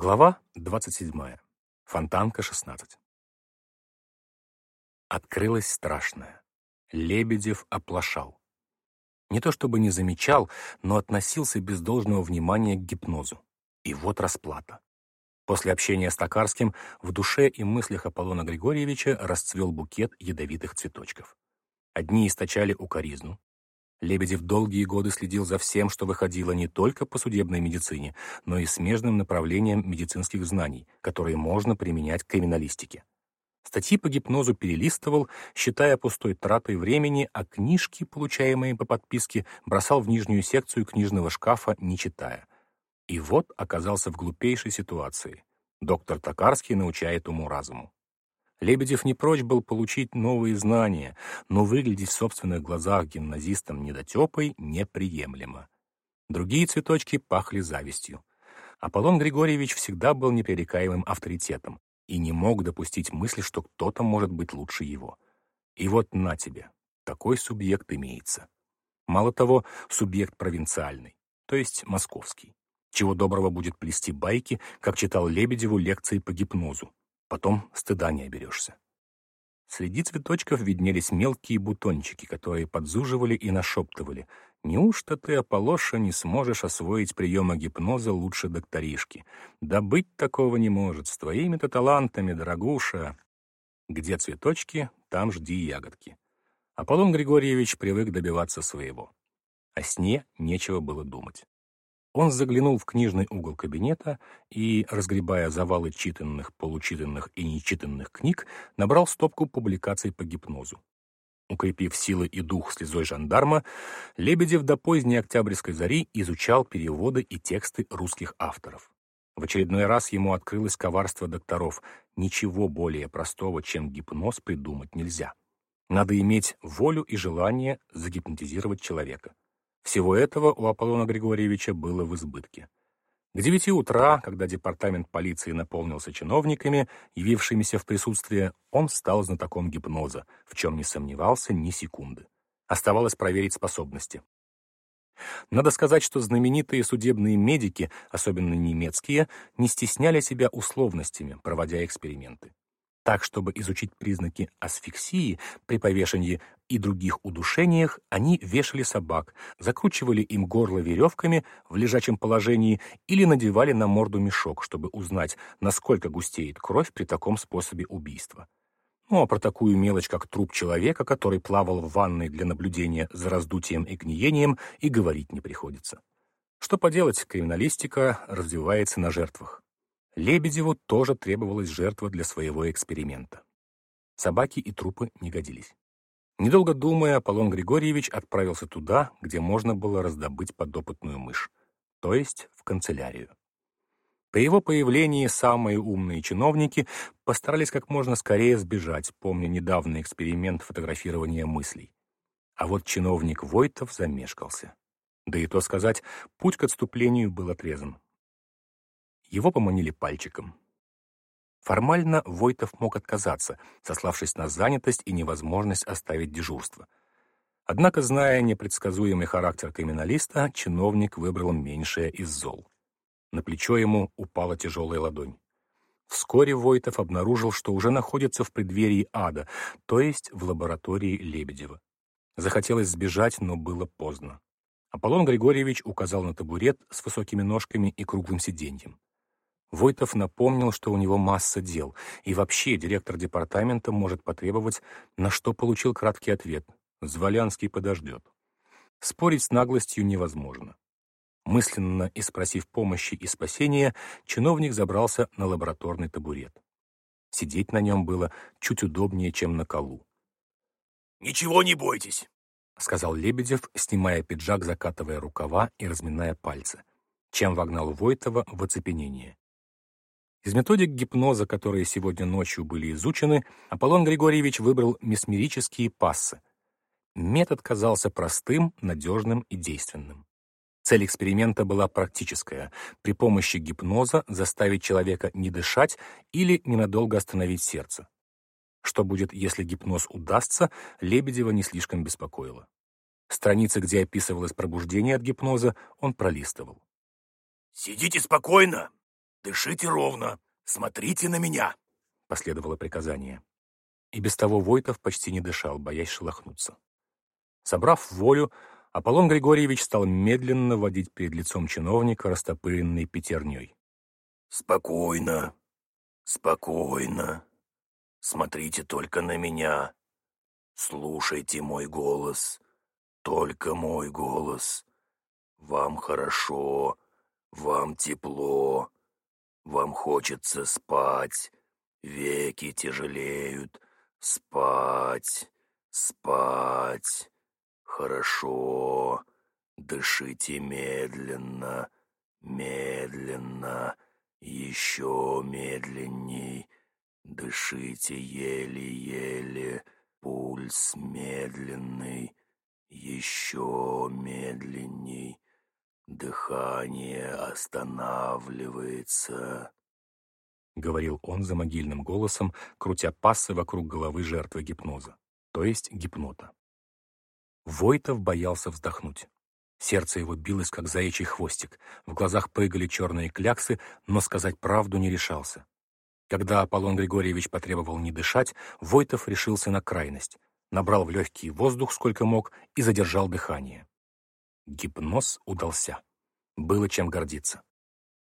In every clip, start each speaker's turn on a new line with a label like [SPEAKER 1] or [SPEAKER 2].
[SPEAKER 1] Глава 27. Фонтанка, 16. Открылось страшное. Лебедев оплошал. Не то чтобы не замечал, но относился без должного внимания к гипнозу. И вот расплата. После общения с Токарским в душе и мыслях Аполлона Григорьевича расцвел букет ядовитых цветочков. Одни источали укоризну, Лебедев долгие годы следил за всем, что выходило не только по судебной медицине, но и смежным направлением медицинских знаний, которые можно применять к криминалистике. Статьи по гипнозу перелистывал, считая пустой тратой времени, а книжки, получаемые по подписке, бросал в нижнюю секцию книжного шкафа, не читая. И вот оказался в глупейшей ситуации. Доктор Токарский научает уму-разуму. Лебедев не прочь был получить новые знания, но выглядеть в собственных глазах гимназистом недотепой неприемлемо. Другие цветочки пахли завистью. Аполлон Григорьевич всегда был непререкаемым авторитетом и не мог допустить мысли, что кто-то может быть лучше его. И вот на тебе, такой субъект имеется. Мало того, субъект провинциальный, то есть московский. Чего доброго будет плести байки, как читал Лебедеву лекции по гипнозу, Потом стыда не оберешься. Среди цветочков виднелись мелкие бутончики, которые подзуживали и нашептывали. «Неужто ты, Аполлоша, не сможешь освоить приемы гипноза лучше докторишки? Да быть такого не может. С твоими-то талантами, дорогуша!» Где цветочки, там жди ягодки. Аполлон Григорьевич привык добиваться своего. О сне нечего было думать. Он заглянул в книжный угол кабинета и, разгребая завалы читанных, получитанных и нечитанных книг, набрал стопку публикаций по гипнозу. Укрепив силы и дух слезой жандарма, Лебедев до поздней октябрьской зари изучал переводы и тексты русских авторов. В очередной раз ему открылось коварство докторов. Ничего более простого, чем гипноз, придумать нельзя. Надо иметь волю и желание загипнотизировать человека. Всего этого у Аполлона Григорьевича было в избытке. К девяти утра, когда департамент полиции наполнился чиновниками, явившимися в присутствие, он стал знатоком гипноза, в чем не сомневался ни секунды. Оставалось проверить способности. Надо сказать, что знаменитые судебные медики, особенно немецкие, не стесняли себя условностями, проводя эксперименты так, чтобы изучить признаки асфиксии при повешении и других удушениях, они вешали собак, закручивали им горло веревками в лежачем положении или надевали на морду мешок, чтобы узнать, насколько густеет кровь при таком способе убийства. Ну а про такую мелочь, как труп человека, который плавал в ванной для наблюдения за раздутием и гниением, и говорить не приходится. Что поделать, криминалистика развивается на жертвах. Лебедеву тоже требовалась жертва для своего эксперимента. Собаки и трупы не годились. Недолго думая, Аполлон Григорьевич отправился туда, где можно было раздобыть подопытную мышь, то есть в канцелярию. При его появлении самые умные чиновники постарались как можно скорее сбежать, помня недавний эксперимент фотографирования мыслей. А вот чиновник Войтов замешкался. Да и то сказать, путь к отступлению был отрезан. Его поманили пальчиком. Формально Войтов мог отказаться, сославшись на занятость и невозможность оставить дежурство. Однако, зная непредсказуемый характер криминалиста, чиновник выбрал меньшее из зол. На плечо ему упала тяжелая ладонь. Вскоре Войтов обнаружил, что уже находится в преддверии ада, то есть в лаборатории Лебедева. Захотелось сбежать, но было поздно. Аполлон Григорьевич указал на табурет с высокими ножками и круглым сиденьем. Войтов напомнил, что у него масса дел, и вообще директор департамента может потребовать, на что получил краткий ответ «Зволянский подождет». Спорить с наглостью невозможно. Мысленно и спросив помощи и спасения, чиновник забрался на лабораторный табурет. Сидеть на нем было чуть удобнее, чем на колу.
[SPEAKER 2] «Ничего не бойтесь», —
[SPEAKER 1] сказал Лебедев, снимая пиджак, закатывая рукава и разминая пальцы, чем вогнал Войтова в оцепенение. Из методик гипноза, которые сегодня ночью были изучены, Аполлон Григорьевич выбрал месмерические пассы. Метод казался простым, надежным и действенным. Цель эксперимента была практическая — при помощи гипноза заставить человека не дышать или ненадолго остановить сердце. Что будет, если гипноз удастся, Лебедева не слишком беспокоило. Страницы, где описывалось пробуждение от гипноза, он пролистывал.
[SPEAKER 2] «Сидите спокойно Дышите ровно, смотрите на меня!»
[SPEAKER 1] — последовало приказание. И без того Войтов почти не дышал, боясь шелохнуться. Собрав волю, Аполлон Григорьевич стал медленно водить перед лицом чиновника растопыренной пятерней.
[SPEAKER 2] «Спокойно, спокойно. Смотрите только на меня. Слушайте мой голос, только мой голос. Вам хорошо, вам тепло, вам хочется спать, веки тяжелеют, спать, спать. Хорошо, дышите медленно, медленно, еще медленней. Дышите еле-еле, пульс медленный, еще медленней. Дыхание останавливается.
[SPEAKER 1] — говорил он за могильным голосом, крутя пассы вокруг головы жертвы гипноза, то есть гипнота. Войтов боялся вздохнуть. Сердце его билось, как заячий хвостик, в глазах прыгали черные кляксы, но сказать правду не решался. Когда Аполлон Григорьевич потребовал не дышать, Войтов решился на крайность, набрал в легкий воздух сколько мог и задержал дыхание. Гипноз удался. Было чем гордиться.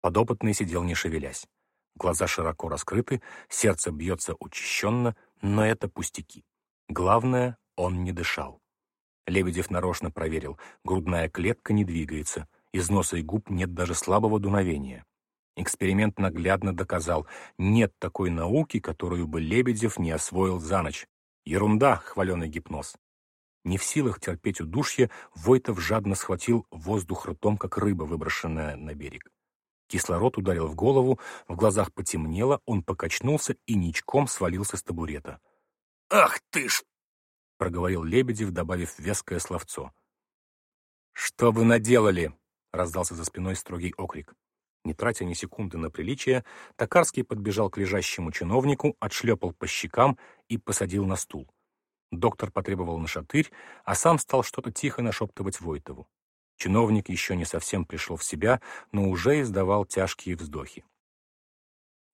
[SPEAKER 1] Подопытный сидел не шевелясь. Глаза широко раскрыты, сердце бьется учащенно, но это пустяки. Главное, он не дышал. Лебедев нарочно проверил, грудная клетка не двигается, из носа и губ нет даже слабого дуновения. Эксперимент наглядно доказал, нет такой науки, которую бы Лебедев не освоил за ночь. Ерунда, хваленый гипноз. Не в силах терпеть удушье, Войтов жадно схватил воздух ртом, как рыба, выброшенная на берег. Кислород ударил в голову, в глазах потемнело, он покачнулся и ничком свалился с табурета.
[SPEAKER 2] «Ах ты ж!»
[SPEAKER 1] — проговорил Лебедев, добавив веское словцо. «Что вы наделали?» — раздался за спиной строгий окрик. Не тратя ни секунды на приличие, Токарский подбежал к лежащему чиновнику, отшлепал по щекам и посадил на стул. Доктор потребовал на шатырь, а сам стал что-то тихо нашептывать Войтову. Чиновник еще не совсем пришел в себя, но уже издавал тяжкие вздохи.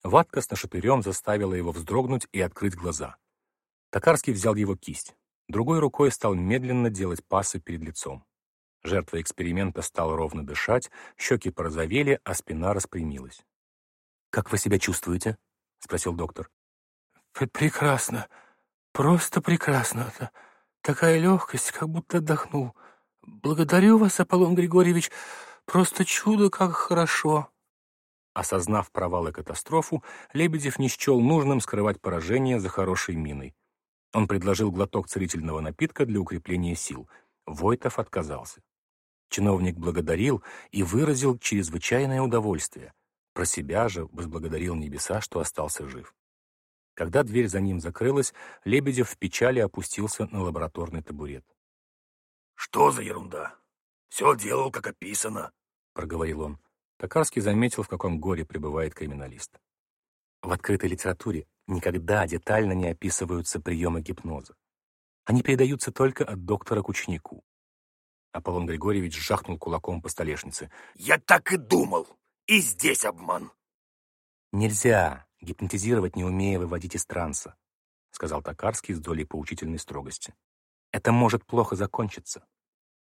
[SPEAKER 1] Ватка с нашатырем заставила его вздрогнуть и открыть глаза. Токарский взял его кисть. Другой рукой стал медленно делать пасы перед лицом. Жертва эксперимента стала ровно дышать, щеки порозовели, а спина распрямилась. «Как вы себя чувствуете?» — спросил доктор.
[SPEAKER 3] «Прекрасно. Просто прекрасно. Такая легкость, как будто отдохнул. Благодарю вас, Аполлон Григорьевич. Просто чудо, как хорошо».
[SPEAKER 1] Осознав провал и катастрофу, Лебедев не счел нужным скрывать поражение за хорошей миной. Он предложил глоток целительного напитка для укрепления сил. Войтов отказался. Чиновник благодарил и выразил чрезвычайное удовольствие. Про себя же возблагодарил небеса, что остался жив. Когда дверь за ним закрылась, Лебедев в печали опустился на лабораторный табурет.
[SPEAKER 2] «Что за ерунда? Все делал, как описано», —
[SPEAKER 1] проговорил он. Токарский заметил, в каком горе пребывает криминалист. В открытой литературе никогда детально не описываются приемы гипноза. Они передаются только от доктора к ученику. Аполлон Григорьевич жахнул кулаком по столешнице.
[SPEAKER 2] «Я так и думал! И здесь обман!»
[SPEAKER 1] «Нельзя гипнотизировать, не умея выводить из транса», сказал Токарский с долей поучительной строгости. «Это может плохо закончиться».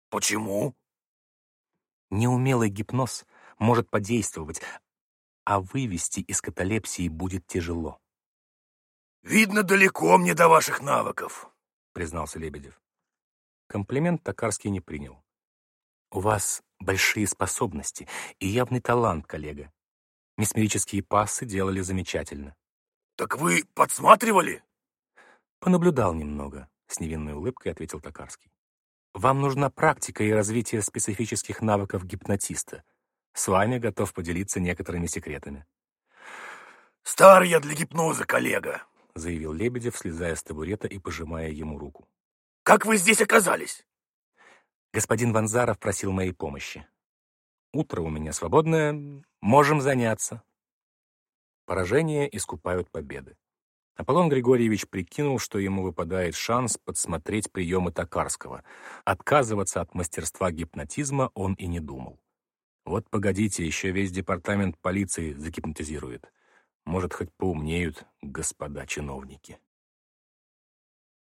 [SPEAKER 2] «Почему?»
[SPEAKER 1] Неумелый гипноз может подействовать, а вывести из каталепсии будет тяжело.
[SPEAKER 2] «Видно, далеко мне до ваших навыков», —
[SPEAKER 1] признался Лебедев. Комплимент Токарский не принял. «У вас большие способности и явный талант, коллега. Месмерические пассы делали замечательно».
[SPEAKER 2] «Так вы подсматривали?»
[SPEAKER 1] «Понаблюдал немного», — с невинной улыбкой ответил Токарский. «Вам нужна практика и развитие специфических навыков гипнотиста. С вами готов поделиться некоторыми секретами».
[SPEAKER 2] «Стар я для гипноза, коллега», —
[SPEAKER 1] заявил Лебедев, слезая с табурета и пожимая ему руку.
[SPEAKER 2] Как вы здесь оказались?»
[SPEAKER 1] Господин Ванзаров просил моей помощи. «Утро у меня свободное, можем заняться». Поражения искупают победы. Аполлон Григорьевич прикинул, что ему выпадает шанс подсмотреть приемы Токарского. Отказываться от мастерства гипнотизма он и не думал. Вот погодите, еще весь департамент полиции загипнотизирует. Может, хоть поумнеют господа чиновники.